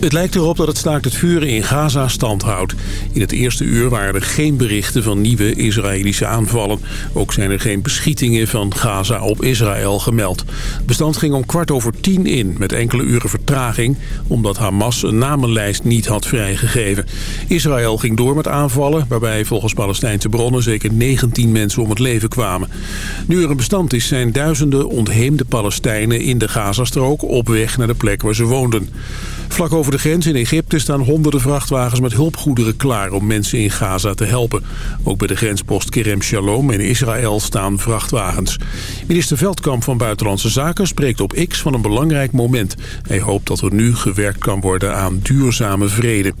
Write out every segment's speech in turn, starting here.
Het lijkt erop dat het staakt het vuren in Gaza stand houdt. In het eerste uur waren er geen berichten van nieuwe Israëlische aanvallen. Ook zijn er geen beschietingen van Gaza op Israël gemeld. Het bestand ging om kwart over tien in, met enkele uren vertraging... omdat Hamas een namenlijst niet had vrijgegeven. Israël ging door met aanvallen, waarbij volgens Palestijnse bronnen... zeker 19 mensen om het leven kwamen. Nu er een bestand is, zijn duizenden ontheemde Palestijnen in de Gazastrook... op weg naar de plek waar ze woonden. Vlak over de grens in Egypte staan honderden vrachtwagens met hulpgoederen klaar om mensen in Gaza te helpen. Ook bij de grenspost Kerem Shalom in Israël staan vrachtwagens. Minister Veldkamp van Buitenlandse Zaken spreekt op X van een belangrijk moment. Hij hoopt dat er nu gewerkt kan worden aan duurzame vrede.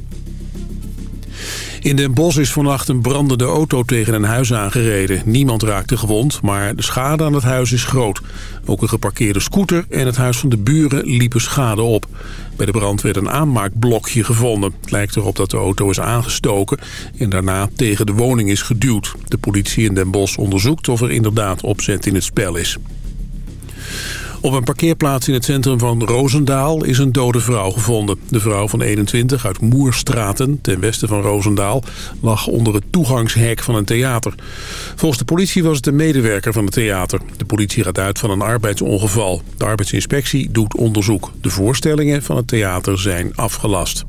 In Den Bosch is vannacht een brandende auto tegen een huis aangereden. Niemand raakte gewond, maar de schade aan het huis is groot. Ook een geparkeerde scooter en het huis van de buren liepen schade op. Bij de brand werd een aanmaakblokje gevonden. Het lijkt erop dat de auto is aangestoken en daarna tegen de woning is geduwd. De politie in Den Bosch onderzoekt of er inderdaad opzet in het spel is. Op een parkeerplaats in het centrum van Roosendaal is een dode vrouw gevonden. De vrouw van 21 uit Moerstraten, ten westen van Roosendaal, lag onder het toegangshek van een theater. Volgens de politie was het een medewerker van het theater. De politie gaat uit van een arbeidsongeval. De arbeidsinspectie doet onderzoek. De voorstellingen van het theater zijn afgelast.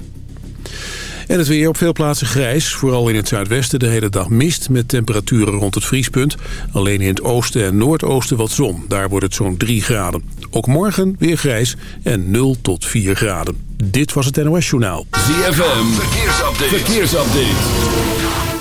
En het weer op veel plaatsen grijs. Vooral in het zuidwesten de hele dag mist met temperaturen rond het vriespunt. Alleen in het oosten en noordoosten wat zon. Daar wordt het zo'n 3 graden. Ook morgen weer grijs en 0 tot 4 graden. Dit was het NOS Journaal. ZFM, verkeersupdate. verkeersupdate.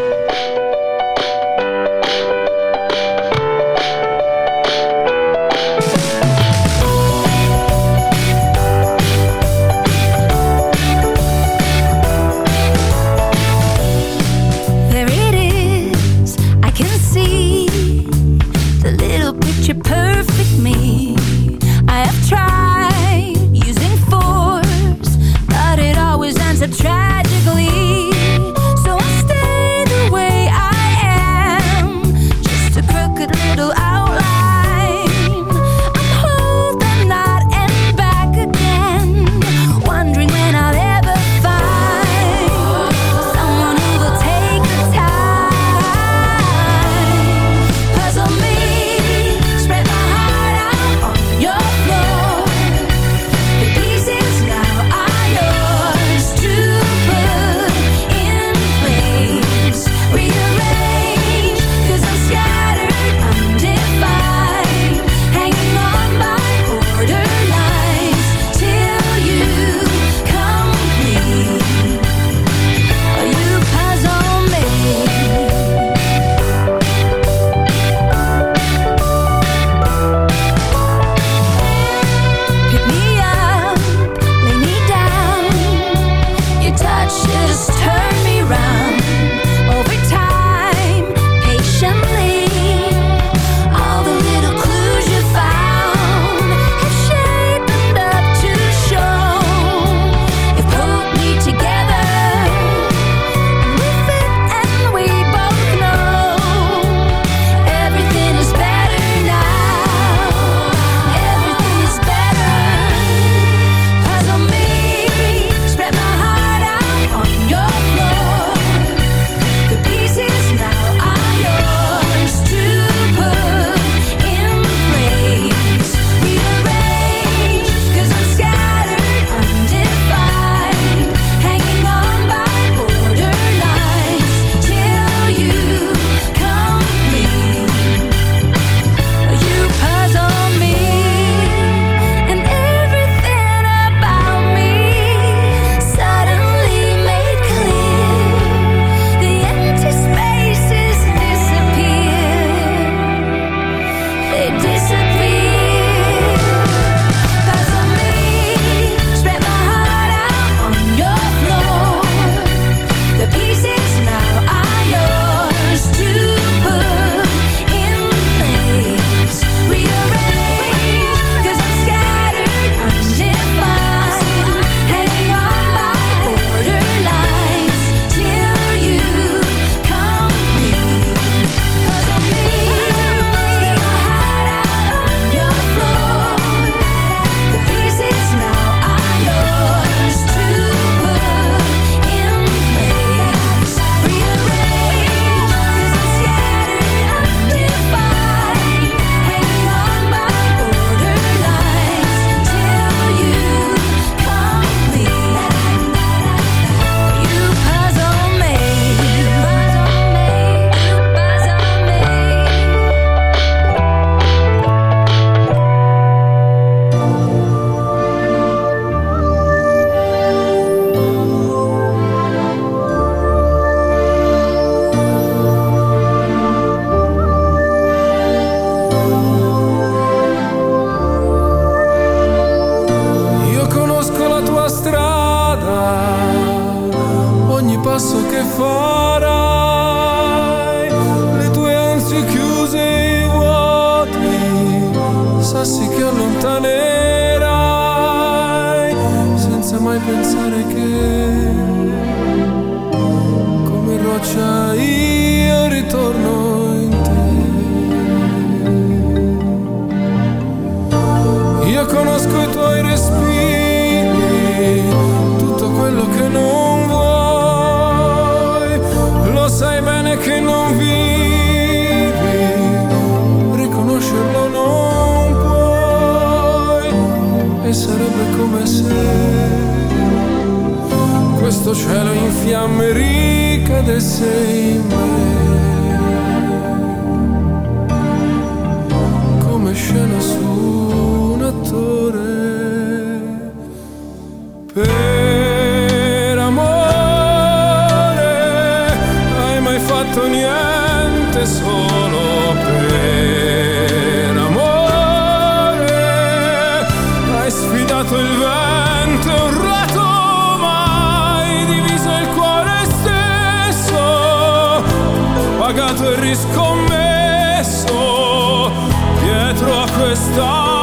stars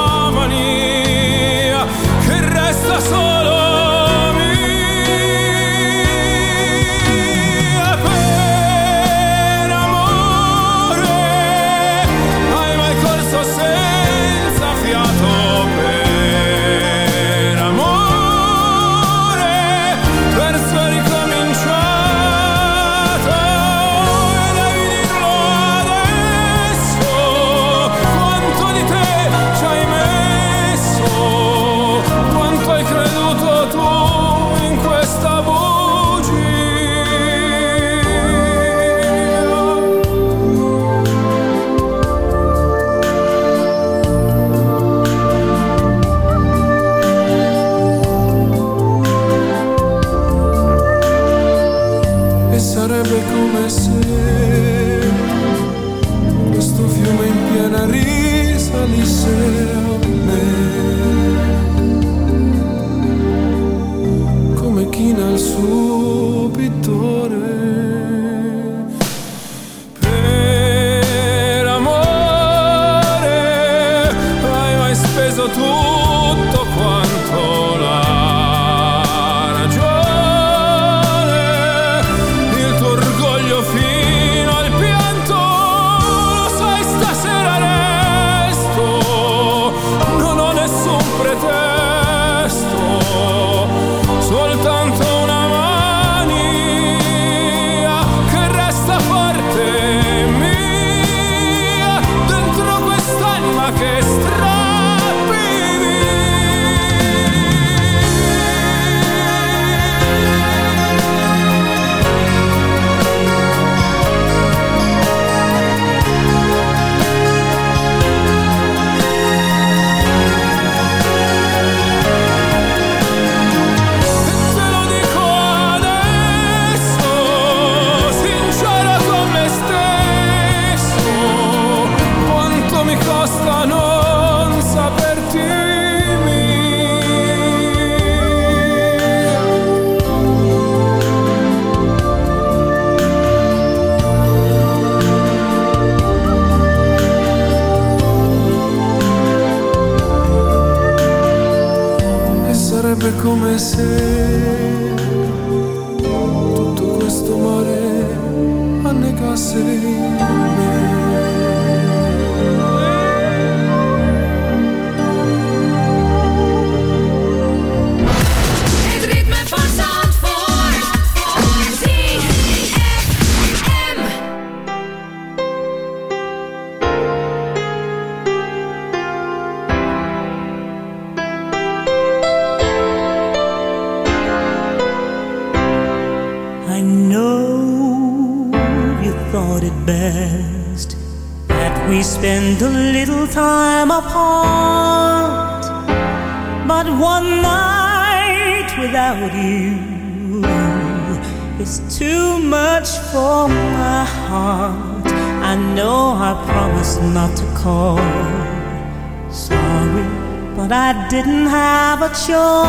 胸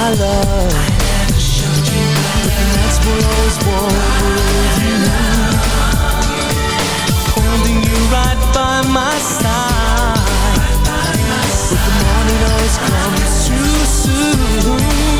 my love. And that's what I was born with you. Holding you right by my side. But the morning always comes too soon.